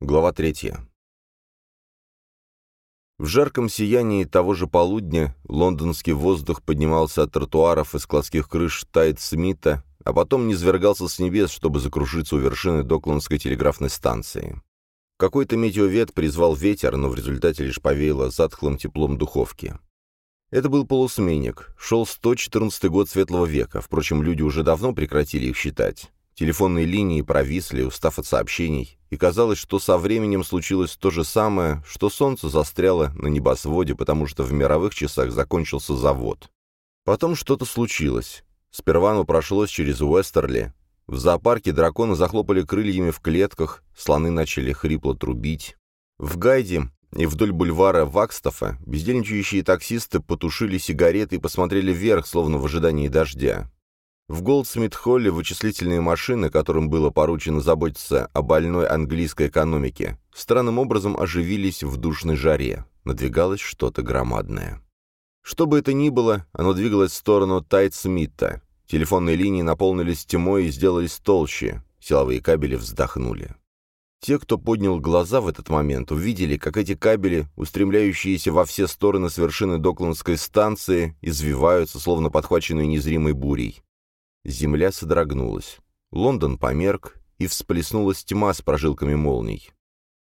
Глава третья. В жарком сиянии того же полудня лондонский воздух поднимался от тротуаров и складских крыш Тайт-Смита, а потом низвергался с небес, чтобы закружиться у вершины Докландской телеграфной станции. Какой-то метеовед призвал ветер, но в результате лишь повеяло затхлым теплом духовки. Это был полусменник, шел 114 год Светлого века, впрочем, люди уже давно прекратили их считать. Телефонные линии провисли, устав от сообщений, и казалось, что со временем случилось то же самое, что солнце застряло на небосводе, потому что в мировых часах закончился завод. Потом что-то случилось. Сперва оно прошлось через Уэстерли. В зоопарке драконы захлопали крыльями в клетках, слоны начали хрипло трубить. В Гайде и вдоль бульвара Вакстафа бездельничающие таксисты потушили сигареты и посмотрели вверх, словно в ожидании дождя. В Голдсмит-холле вычислительные машины, которым было поручено заботиться о больной английской экономике, странным образом оживились в душной жаре. Надвигалось что-то громадное. Что бы это ни было, оно двигалось в сторону Тайт-Смита. Телефонные линии наполнились тьмой и сделались толще. Силовые кабели вздохнули. Те, кто поднял глаза в этот момент, увидели, как эти кабели, устремляющиеся во все стороны с вершины Докландской станции, извиваются, словно подхваченные незримой бурей. Земля содрогнулась. Лондон померк, и всплеснулась тьма с прожилками молний.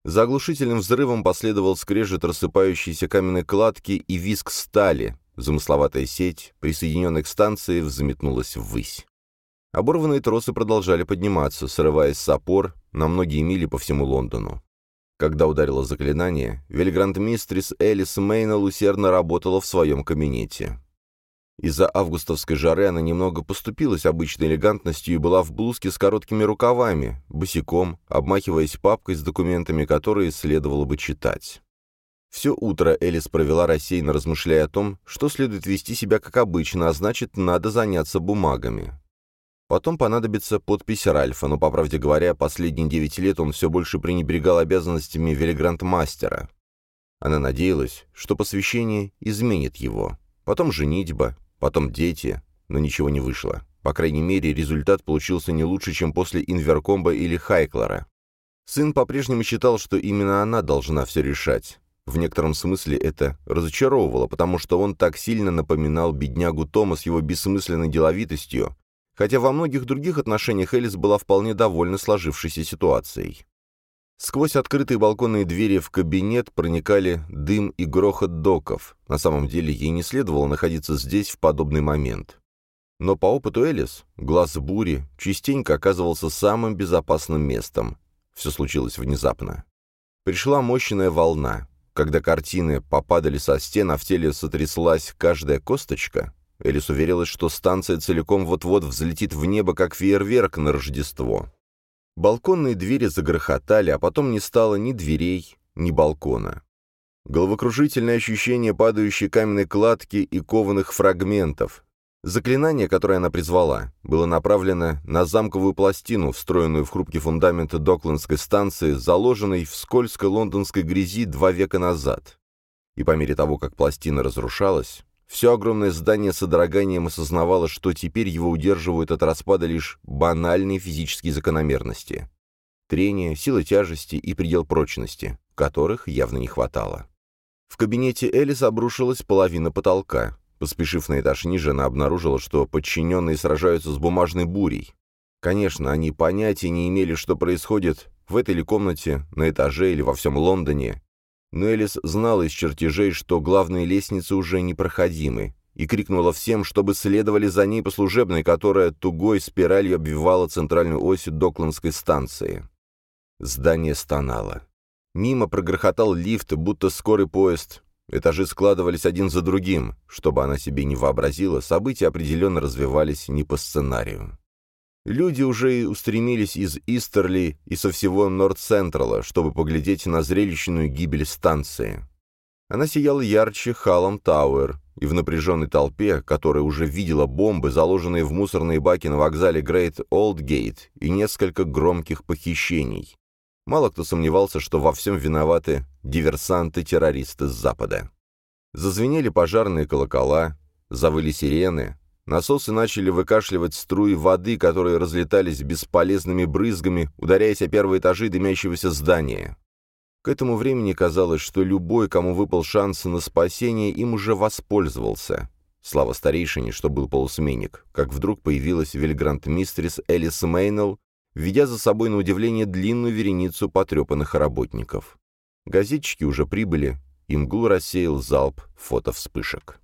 За оглушительным взрывом последовал скрежет рассыпающейся каменной кладки и визг стали. Замысловатая сеть, присоединенная к станции, взметнулась ввысь. Оборванные тросы продолжали подниматься, срываясь с опор на многие мили по всему Лондону. Когда ударило заклинание, Вильгранд-мистрис Элис Мейнелл усердно работала в своем кабинете. Из-за августовской жары она немного поступилась обычной элегантностью и была в блузке с короткими рукавами, босиком, обмахиваясь папкой с документами, которые следовало бы читать. Все утро Элис провела рассеянно, размышляя о том, что следует вести себя как обычно, а значит, надо заняться бумагами. Потом понадобится подпись Ральфа, но, по правде говоря, последние девять лет он все больше пренебрегал обязанностями велигранд-мастера. Она надеялась, что посвящение изменит его. Потом женитьба, потом дети, но ничего не вышло. По крайней мере, результат получился не лучше, чем после Инверкомба или Хайклера. Сын по-прежнему считал, что именно она должна все решать. В некотором смысле это разочаровывало, потому что он так сильно напоминал беднягу Тома с его бессмысленной деловитостью, хотя во многих других отношениях Элис была вполне довольна сложившейся ситуацией. Сквозь открытые балконные двери в кабинет проникали дым и грохот доков. На самом деле ей не следовало находиться здесь в подобный момент. Но по опыту Элис, глаз бури частенько оказывался самым безопасным местом. Все случилось внезапно. Пришла мощная волна. Когда картины попадали со стен, а в теле сотряслась каждая косточка, Элис уверилась, что станция целиком вот-вот взлетит в небо, как фейерверк на Рождество. Балконные двери загрохотали, а потом не стало ни дверей, ни балкона. Головокружительное ощущение падающей каменной кладки и кованых фрагментов. Заклинание, которое она призвала, было направлено на замковую пластину, встроенную в хрупкий фундамент Доклендской станции, заложенной в скользкой лондонской грязи два века назад. И по мере того, как пластина разрушалась, все огромное здание с содроганием осознавало, что теперь его удерживают от распада лишь банальные физические закономерности. Трение, сила тяжести и предел прочности, которых явно не хватало. В кабинете Элис обрушилась половина потолка. Поспешив на этаж ниже, она обнаружила, что подчиненные сражаются с бумажной бурей. Конечно, они понятия не имели, что происходит в этой ли комнате, на этаже или во всем Лондоне, но Элис знала из чертежей, что главные лестницы уже непроходимы, и крикнула всем, чтобы следовали за ней по служебной, которая тугой спиралью обвивала центральную ось Докландской станции. Здание стонало. Мимо прогрохотал лифт, будто скорый поезд. Этажи складывались один за другим. Чтобы она себе не вообразила, события определенно развивались не по сценарию. Люди уже устремились из Истерли и со всего Норд-Централа, чтобы поглядеть на зрелищную гибель станции. Она сияла ярче Халлом Тауэр, и в напряженной толпе, которая уже видела бомбы, заложенные в мусорные баки на вокзале Грейт Олдгейт, и несколько громких похищений. Мало кто сомневался, что во всем виноваты диверсанты-террористы с Запада. Зазвенели пожарные колокола, завыли сирены, Насосы начали выкашливать струи воды, которые разлетались бесполезными брызгами, ударяясь о первые этажи дымящегося здания. К этому времени казалось, что любой, кому выпал шанс на спасение, им уже воспользовался. Слава старейшине, что был полусменник, как вдруг появилась вельгрант-мистрис Элис Мейнелл, ведя за собой на удивление длинную вереницу потрепанных работников. Газетчики уже прибыли, и мглу рассеял залп фотовспышек.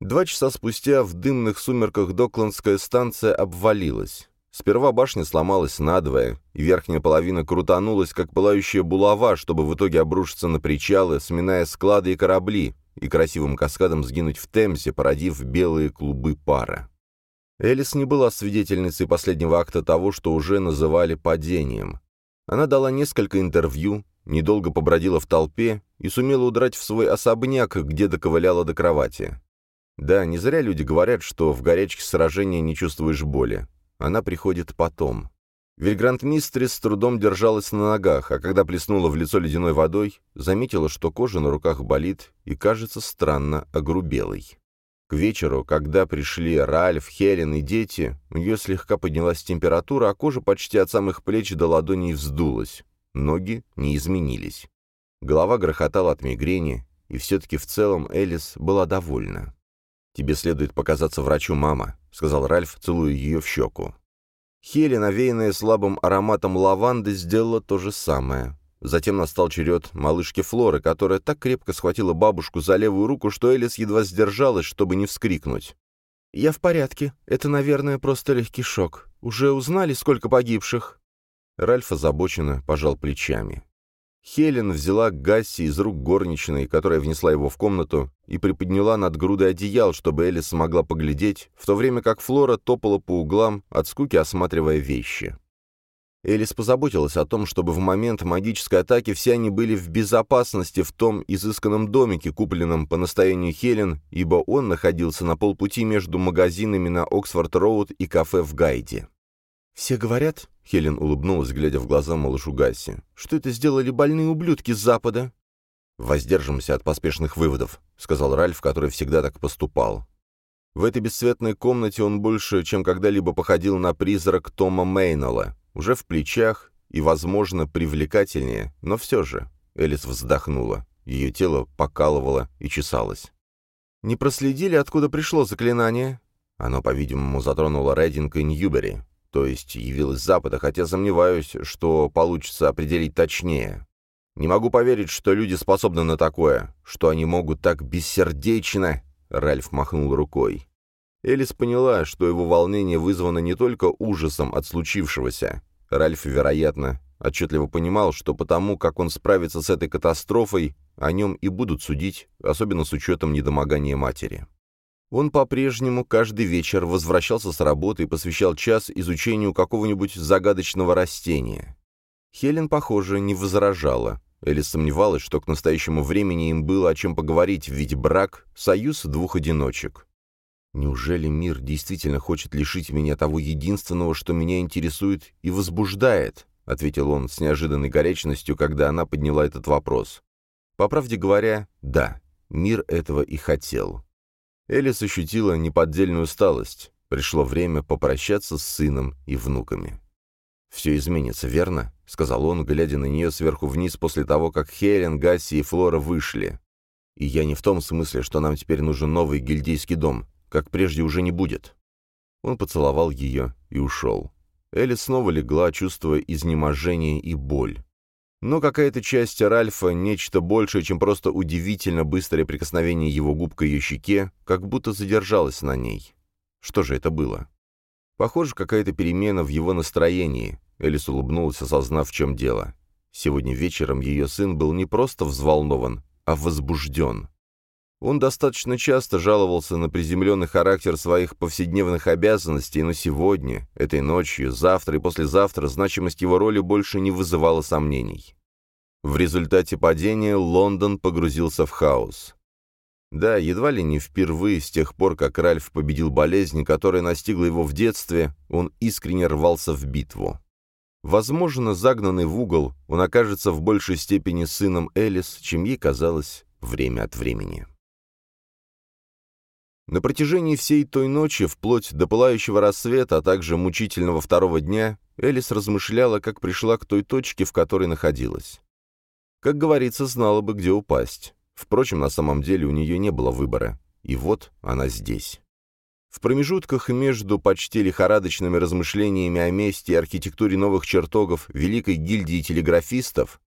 Два часа спустя в дымных сумерках Докландская станция обвалилась. Сперва башня сломалась надвое, и верхняя половина крутанулась, как пылающая булава, чтобы в итоге обрушиться на причалы, сминая склады и корабли, и красивым каскадом сгинуть в Темзе, породив белые клубы пара. Элис не была свидетельницей последнего акта того, что уже называли падением. Она дала несколько интервью, недолго побродила в толпе и сумела удрать в свой особняк, где доковыляла до кровати. Да, не зря люди говорят, что в горячке сражения не чувствуешь боли. Она приходит потом. Вильгрант Мистрис с трудом держалась на ногах, а когда плеснула в лицо ледяной водой, заметила, что кожа на руках болит и кажется странно огрубелой. К вечеру, когда пришли Ральф, Хелен и дети, у нее слегка поднялась температура, а кожа почти от самых плеч до ладоней вздулась. Ноги не изменились. Голова грохотала от мигрени, и все-таки в целом Элис была довольна. «Тебе следует показаться врачу, мама», — сказал Ральф, целуя ее в щеку. Хелен, навеянная слабым ароматом лаванды, сделала то же самое. Затем настал черед малышки Флоры, которая так крепко схватила бабушку за левую руку, что Элис едва сдержалась, чтобы не вскрикнуть. «Я в порядке. Это, наверное, просто легкий шок. Уже узнали, сколько погибших?» Ральф озабоченно пожал плечами. Хелен взяла Гасси из рук горничной, которая внесла его в комнату, и приподняла над грудой одеял, чтобы Элис смогла поглядеть, в то время как Флора топала по углам, от скуки осматривая вещи. Элис позаботилась о том, чтобы в момент магической атаки все они были в безопасности в том изысканном домике, купленном по настоянию Хелен, ибо он находился на полпути между магазинами на Оксфорд-Роуд и кафе в Гайде. «Все говорят, Хелен улыбнулась, глядя в глаза малышу Гасси. «Что это сделали больные ублюдки с запада?» «Воздержимся от поспешных выводов», — сказал Ральф, который всегда так поступал. В этой бесцветной комнате он больше, чем когда-либо походил на призрак Тома Мейнелла, уже в плечах и, возможно, привлекательнее, но все же. Элис вздохнула. Ее тело покалывало и чесалось. «Не проследили, откуда пришло заклинание?» Оно, по-видимому, затронуло Рейдинг и Ньюбери то есть явилась с запада, хотя сомневаюсь, что получится определить точнее. Не могу поверить, что люди способны на такое, что они могут так бессердечно...» Ральф махнул рукой. Элис поняла, что его волнение вызвано не только ужасом от случившегося. Ральф, вероятно, отчетливо понимал, что потому, как он справится с этой катастрофой, о нем и будут судить, особенно с учетом недомогания матери. Он по-прежнему каждый вечер возвращался с работы и посвящал час изучению какого-нибудь загадочного растения. Хелен, похоже, не возражала. Элис сомневалась, что к настоящему времени им было о чем поговорить, ведь брак — союз двух одиночек. «Неужели мир действительно хочет лишить меня того единственного, что меня интересует и возбуждает?» — ответил он с неожиданной горячностью, когда она подняла этот вопрос. По правде говоря, да, мир этого и хотел. Элис ощутила неподдельную усталость. Пришло время попрощаться с сыном и внуками. «Все изменится, верно?» — сказал он, глядя на нее сверху вниз после того, как Хелен, Гасси и Флора вышли. «И я не в том смысле, что нам теперь нужен новый гильдейский дом, как прежде уже не будет». Он поцеловал ее и ушел. Элис снова легла, чувствуя изнеможение и боль. Но какая-то часть Ральфа, нечто большее, чем просто удивительно быстрое прикосновение его губ к ее щеке, как будто задержалась на ней. Что же это было? Похоже, какая-то перемена в его настроении. Элис улыбнулась, осознав, в чем дело. Сегодня вечером ее сын был не просто взволнован, а возбужден. Он достаточно часто жаловался на приземленный характер своих повседневных обязанностей, но сегодня, этой ночью, завтра и послезавтра значимость его роли больше не вызывала сомнений. В результате падения Лондон погрузился в хаос. Да, едва ли не впервые с тех пор, как Ральф победил болезнь, которая настигла его в детстве, он искренне рвался в битву. Возможно, загнанный в угол, он окажется в большей степени сыном Элис, чем ей казалось время от времени. На протяжении всей той ночи, вплоть до пылающего рассвета, а также мучительного второго дня, Элис размышляла, как пришла к той точке, в которой находилась. Как говорится, знала бы, где упасть. Впрочем, на самом деле у нее не было выбора. И вот она здесь. В промежутках между почти лихорадочными размышлениями о месте и архитектуре новых чертогов Великой гильдии телеграфистов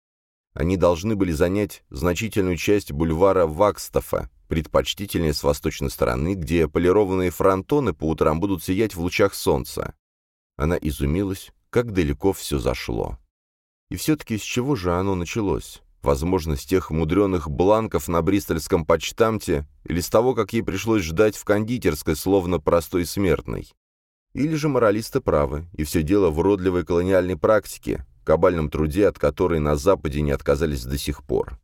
они должны были занять значительную часть бульвара Вакстафа, предпочтительнее с восточной стороны, где полированные фронтоны по утрам будут сиять в лучах солнца. Она изумилась, как далеко все зашло. И все-таки с чего же оно началось? Возможно, с тех мудреных бланков на бристольском почтамте или с того, как ей пришлось ждать в кондитерской, словно простой смертной. Или же моралисты правы, и все дело в уродливой колониальной практике, кабальном труде, от которой на Западе не отказались до сих пор.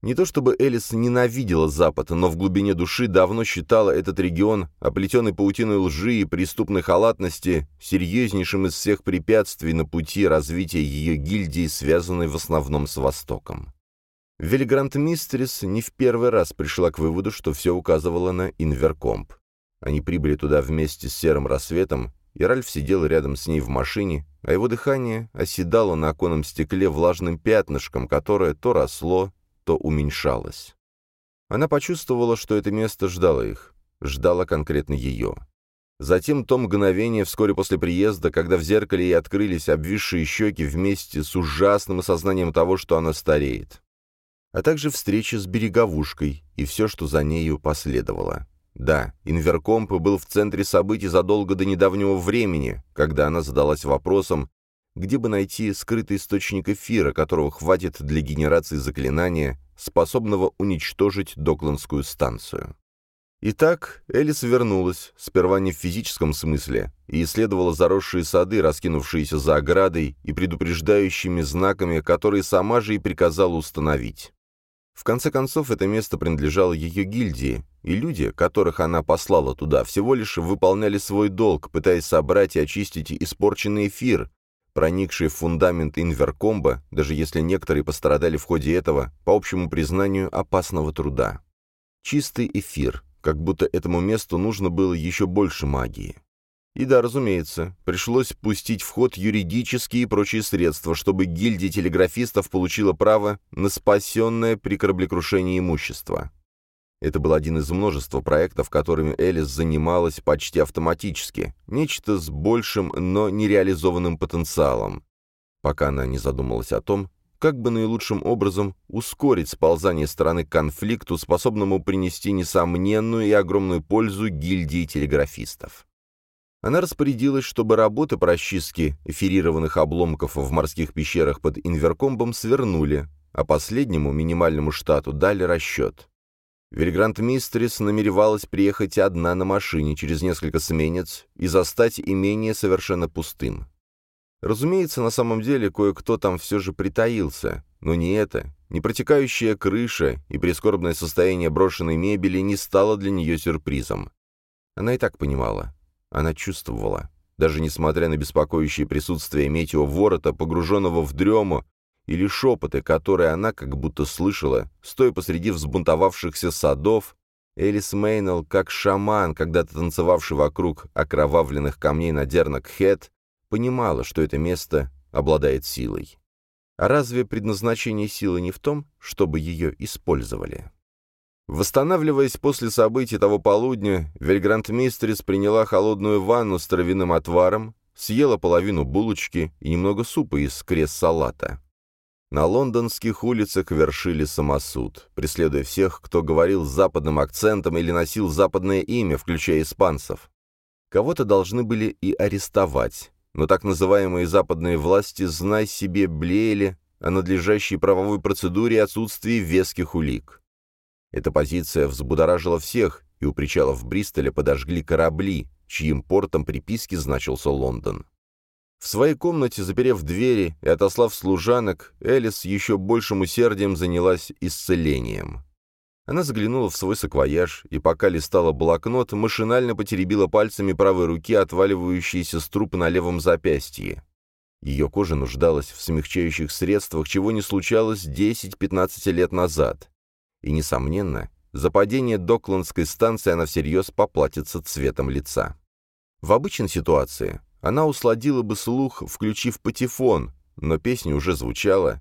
Не то чтобы Элис ненавидела Запад, но в глубине души давно считала этот регион, оплетенный паутиной лжи и преступной халатности, серьезнейшим из всех препятствий на пути развития ее гильдии, связанной в основном с Востоком. Вильгрант Мистерис не в первый раз пришла к выводу, что все указывало на Инверкомп. Они прибыли туда вместе с Серым Рассветом, и Ральф сидел рядом с ней в машине, а его дыхание оседало на оконном стекле влажным пятнышком, которое то росло, то уменьшалось. Она почувствовала, что это место ждало их, ждало конкретно ее. Затем то мгновение вскоре после приезда, когда в зеркале ей открылись обвисшие щеки вместе с ужасным осознанием того, что она стареет. А также встреча с береговушкой и все, что за нею последовало. Да, Инверкомп был в центре событий задолго до недавнего времени, когда она задалась вопросом, где бы найти скрытый источник эфира, которого хватит для генерации заклинания, способного уничтожить Докландскую станцию. Итак, Элис вернулась, сперва не в физическом смысле, и исследовала заросшие сады, раскинувшиеся за оградой и предупреждающими знаками, которые сама же и приказала установить. В конце концов, это место принадлежало ее гильдии, и люди, которых она послала туда, всего лишь выполняли свой долг, пытаясь собрать и очистить испорченный эфир, проникший в фундамент инверкомба, даже если некоторые пострадали в ходе этого, по общему признанию, опасного труда. Чистый эфир, как будто этому месту нужно было еще больше магии. И да, разумеется, пришлось пустить в ход юридические и прочие средства, чтобы гильдия телеграфистов получила право на спасенное при кораблекрушении имущество. Это был один из множества проектов, которыми Элис занималась почти автоматически, нечто с большим, но нереализованным потенциалом, пока она не задумалась о том, как бы наилучшим образом ускорить сползание страны к конфликту, способному принести несомненную и огромную пользу гильдии телеграфистов. Она распорядилась, чтобы работы по расчистке эфирированных обломков в морских пещерах под Инверкомбом свернули, а последнему минимальному штату дали расчет. Вильгрант Мистрис намеревалась приехать одна на машине через несколько сменец и застать имение совершенно пустым. Разумеется, на самом деле кое-кто там все же притаился, но не это, не протекающая крыша и прискорбное состояние брошенной мебели не стало для нее сюрпризом. Она и так понимала. Она чувствовала. Даже несмотря на беспокоящее присутствие Метео Ворота, погруженного в дрему, или шепоты, которые она как будто слышала, стоя посреди взбунтовавшихся садов, Элис Мейнелл, как шаман, когда-то танцевавший вокруг окровавленных камней на Дернак-Хэт, понимала, что это место обладает силой. А разве предназначение силы не в том, чтобы ее использовали? Восстанавливаясь после событий того полудня, Вельгрант Мистерис приняла холодную ванну с травяным отваром, съела половину булочки и немного супа из крес-салата. На лондонских улицах вершили самосуд, преследуя всех, кто говорил с западным акцентом или носил западное имя, включая испанцев. Кого-то должны были и арестовать, но так называемые западные власти, знай себе, блеяли о надлежащей правовой процедуре и отсутствии веских улик. Эта позиция взбудоражила всех, и у причала в Бристоле подожгли корабли, чьим портом приписки значился Лондон. В своей комнате, заперев двери и отослав служанок, Элис еще большим усердием занялась исцелением. Она заглянула в свой саквояж, и пока листала блокнот, машинально потеребила пальцами правой руки отваливающиеся струпы на левом запястье. Ее кожа нуждалась в смягчающих средствах, чего не случалось 10-15 лет назад. И, несомненно, За падение Докландской станции она всерьез поплатится цветом лица. В обычной ситуации она усладила бы слух, включив патефон, но песня уже звучала,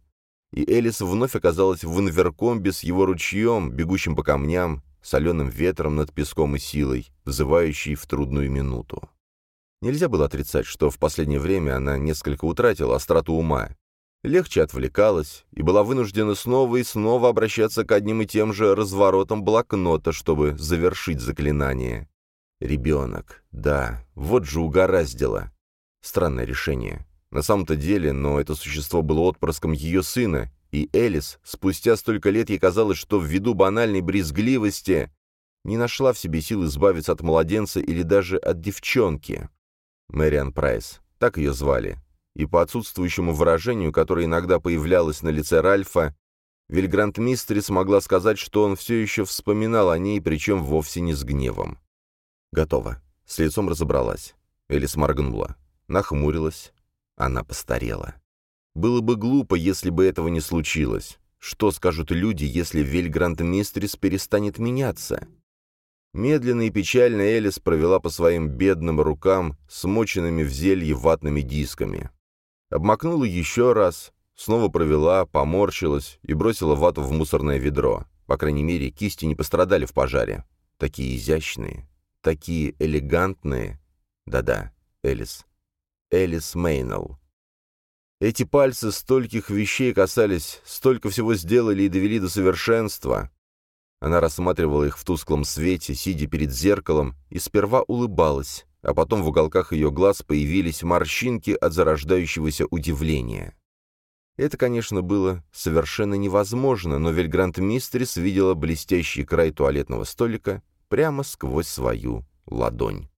и Элис вновь оказалась в инверкомбе с его ручьем, бегущим по камням, соленым ветром над песком и силой, взывающей в трудную минуту. Нельзя было отрицать, что в последнее время она несколько утратила остроту ума, легче отвлекалась и была вынуждена снова и снова обращаться к одним и тем же разворотам блокнота, чтобы завершить заклинание. Ребенок, да, вот же угораздило. Странное решение. На самом-то деле, но это существо было отпрыском ее сына, и Элис, спустя столько лет ей казалось, что ввиду банальной брезгливости не нашла в себе сил избавиться от младенца или даже от девчонки. Мэриан Прайс, так ее звали. И по отсутствующему выражению, которое иногда появлялось на лице Ральфа, Вильгрант Мистери смогла сказать, что он все еще вспоминал о ней, причем вовсе не с гневом. Готово. С лицом разобралась. Элис моргнула. Нахмурилась. Она постарела. Было бы глупо, если бы этого не случилось. Что скажут люди, если Вильгрант Мистрис перестанет меняться? Медленно и печально Элис провела по своим бедным рукам, смоченными в зелье ватными дисками. Обмакнула еще раз, снова провела, поморщилась и бросила вату в мусорное ведро. По крайней мере, кисти не пострадали в пожаре. Такие изящные, такие элегантные. Да-да, Элис. Элис Мейнелл. Эти пальцы стольких вещей касались, столько всего сделали и довели до совершенства. Она рассматривала их в тусклом свете, сидя перед зеркалом, и сперва улыбалась, а потом в уголках ее глаз появились морщинки от зарождающегося удивления. Это, конечно, было совершенно невозможно, но Вельгрант Мистрис видела блестящий край туалетного столика прямо сквозь свою ладонь.